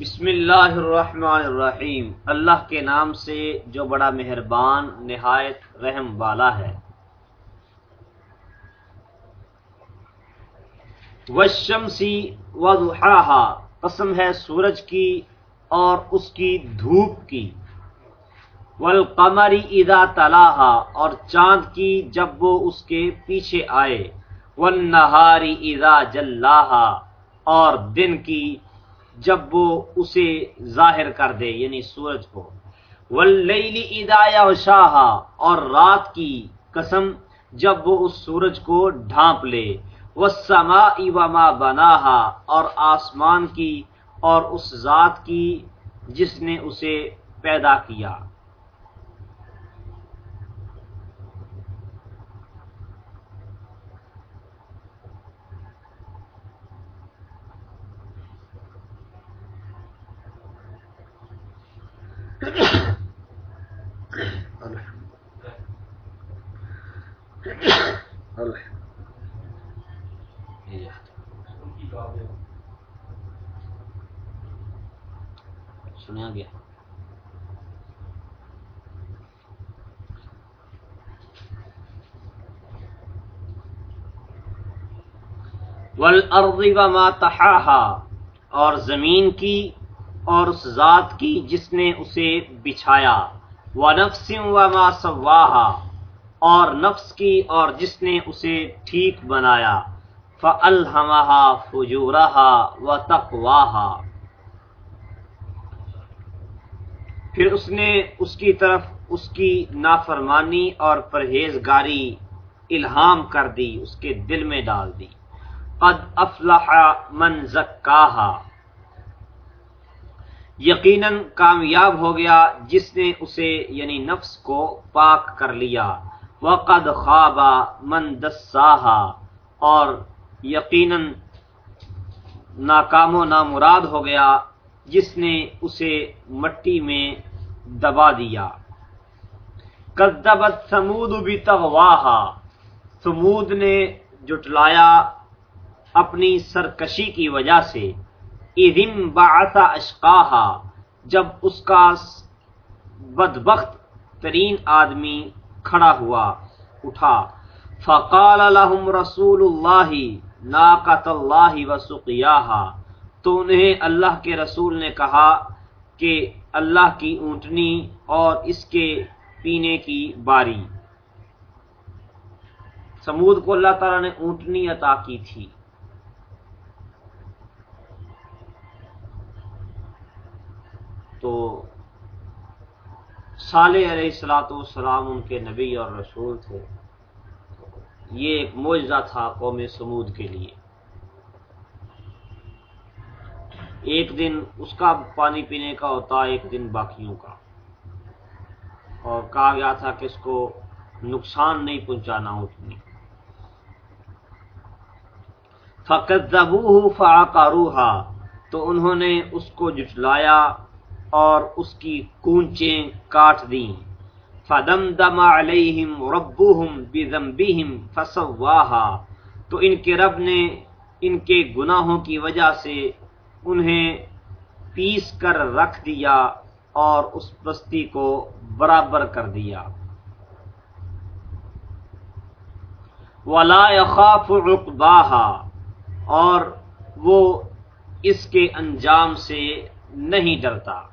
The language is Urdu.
بسم اللہ الرحمن الرحیم۔ اللہ کے نام سے جو بڑا مہربان، نہایت رحم والا ہے۔ وشمسی وضحاہا قسم ہے سورج کی اور اس کی دھوپ کی۔ والقمری اذا تلاہا اور چاند کی جب وہ اس کے پیچھے آئے۔ والنہاری اذا جلاہا اور دن کی جب وہ اسے ظاہر کر دے یعنی سورج کو۔ واللیل ادایا شاہ اور رات کی قسم جب وہ اس سورج کو ڈھانپ لے۔ والسماء وما بناہا اور آسمان کی اور اس ذات کی جس نے اسے پیدا کیا۔ سنیا گیا والارض وما تحاہا اور زمین کی اور اس ذات کی جس نے اسے بچھایا۔ ونفس وما سواہا اور نفس کی اور جس نے اسے ٹھیک بنایا۔ فَأَلْهَمَهَا فُجُورَهَا وَتَقْوَاهَا۔ پھر اس نے اس کی طرف اس کی نافرمانی اور پرہیزگاری الہام کر دی، اس کے دل میں ڈال دی۔ قد افلح من زکاہا یقیناً کامیاب ہو گیا جس نے اسے یعنی نفس کو پاک کر لیا۔ وقد خوابا من دساہا اور یقیناً ناکام و نامراد ہو گیا جس نے اسے مٹی میں دبا دیا۔ کدبت سمود بھی تغواہا سمود نے جٹلایا اپنی سرکشی کی وجہ سے۔ ادم باعثا اشقاہا جب اس کا بدبخت ترین آدمی کھڑا ہوا اٹھا۔ فقال لهم رسول اللہ ناقت اللہ وسقیاہا تو انہیں اللہ کے رسول نے کہا کہ اللہ کی اونٹنی اور اس کے پینے کی باری۔ سمود کو اللہ تعالی نے اونٹنی عطا کی تھی۔ تو صالح علیہ السلاۃ والسلام ان کے نبی اور رسول تھے۔ یہ ایک معجزہ تھا قوم سمود کے لیے۔ ایک دن اس کا پانی پینے کا ہوتا، ایک دن باقیوں کا۔ اور کہا گیا تھا کہ اس کو نقصان نہیں پہنچانا اتنی فقت زبو فاقاروہا تو انہوں نے اس کو جٹلایا اور اس کی کونچیں کاٹ دیں۔ فدم دم علیہم ربوہم بذنبہم فسواہا تو ان کے رب نے ان کے گناہوں کی وجہ سے انہیں پیس کر رکھ دیا اور اس بستی کو برابر کر دیا۔ ولا يخاف عقباہا اور وہ اس کے انجام سے نہیں ڈرتا۔